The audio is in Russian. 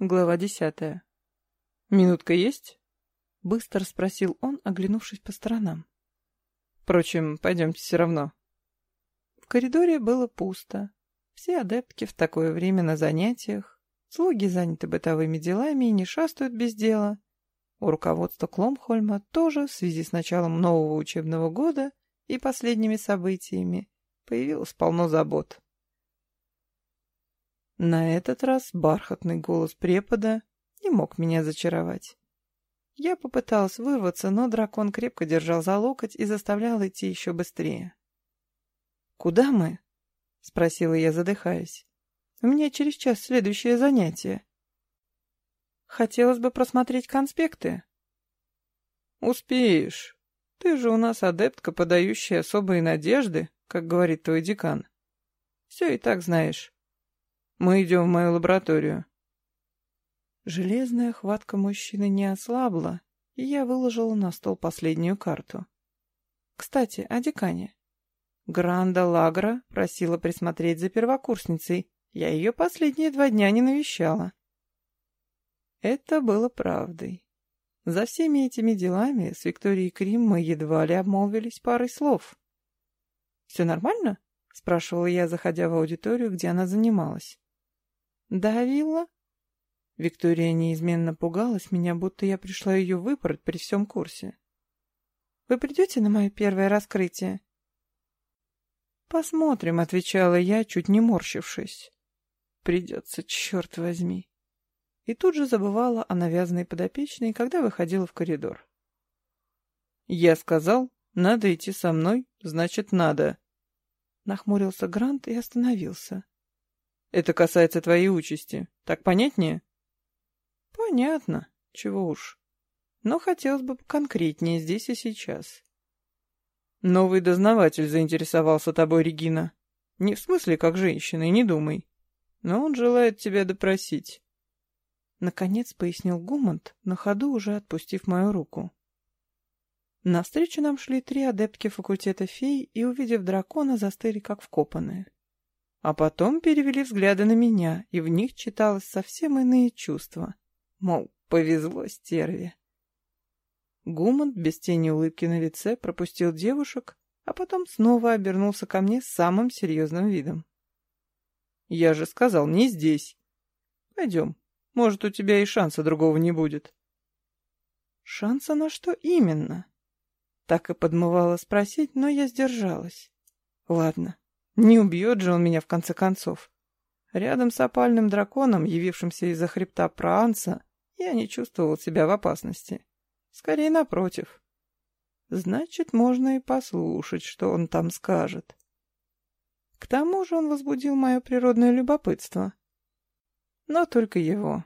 Глава десятая. «Минутка есть?» — быстро спросил он, оглянувшись по сторонам. «Впрочем, пойдемте все равно». В коридоре было пусто. Все адептки в такое время на занятиях. Слуги заняты бытовыми делами и не шастают без дела. У руководства Кломхольма тоже в связи с началом нового учебного года и последними событиями появилось полно забот. На этот раз бархатный голос препода не мог меня зачаровать. Я попыталась вырваться, но дракон крепко держал за локоть и заставлял идти еще быстрее. «Куда мы?» — спросила я, задыхаясь. «У меня через час следующее занятие». «Хотелось бы просмотреть конспекты». «Успеешь. Ты же у нас адептка, подающая особые надежды, как говорит твой декан. Все и так знаешь. Мы идем в мою лабораторию». Железная хватка мужчины не ослабла, и я выложила на стол последнюю карту. «Кстати, о декане. Гранда Лагра просила присмотреть за первокурсницей. Я ее последние два дня не навещала». Это было правдой. За всеми этими делами с Викторией Крим мы едва ли обмолвились парой слов. «Все нормально?» — спрашивала я, заходя в аудиторию, где она занималась. «Да, Вилла?» Виктория неизменно пугалась меня, будто я пришла ее выпороть при всем курсе. «Вы придете на мое первое раскрытие?» «Посмотрим», — отвечала я, чуть не морщившись. «Придется, черт возьми». И тут же забывала о навязанной подопечной, когда выходила в коридор. «Я сказал, надо идти со мной, значит, надо». Нахмурился Грант и остановился. Это касается твоей участи. Так понятнее? Понятно. Чего уж. Но хотелось бы конкретнее здесь и сейчас. Новый дознаватель заинтересовался тобой, Регина. Не в смысле как женщина, и не думай. Но он желает тебя допросить. Наконец пояснил Гумант, на ходу уже отпустив мою руку. Навстречу нам шли три адептки факультета фей и, увидев дракона, застыли как вкопанные. А потом перевели взгляды на меня, и в них читалось совсем иные чувства. Мол, повезло стерве. Гумант без тени улыбки на лице пропустил девушек, а потом снова обернулся ко мне с самым серьезным видом. «Я же сказал, не здесь. Пойдем, может, у тебя и шанса другого не будет». «Шанса на что именно?» Так и подмывала спросить, но я сдержалась. «Ладно, не убьет же он меня в конце концов. Рядом с опальным драконом, явившимся из-за хребта Праанса, я не чувствовал себя в опасности. Скорее, напротив. Значит, можно и послушать, что он там скажет. К тому же он возбудил мое природное любопытство. Но только его.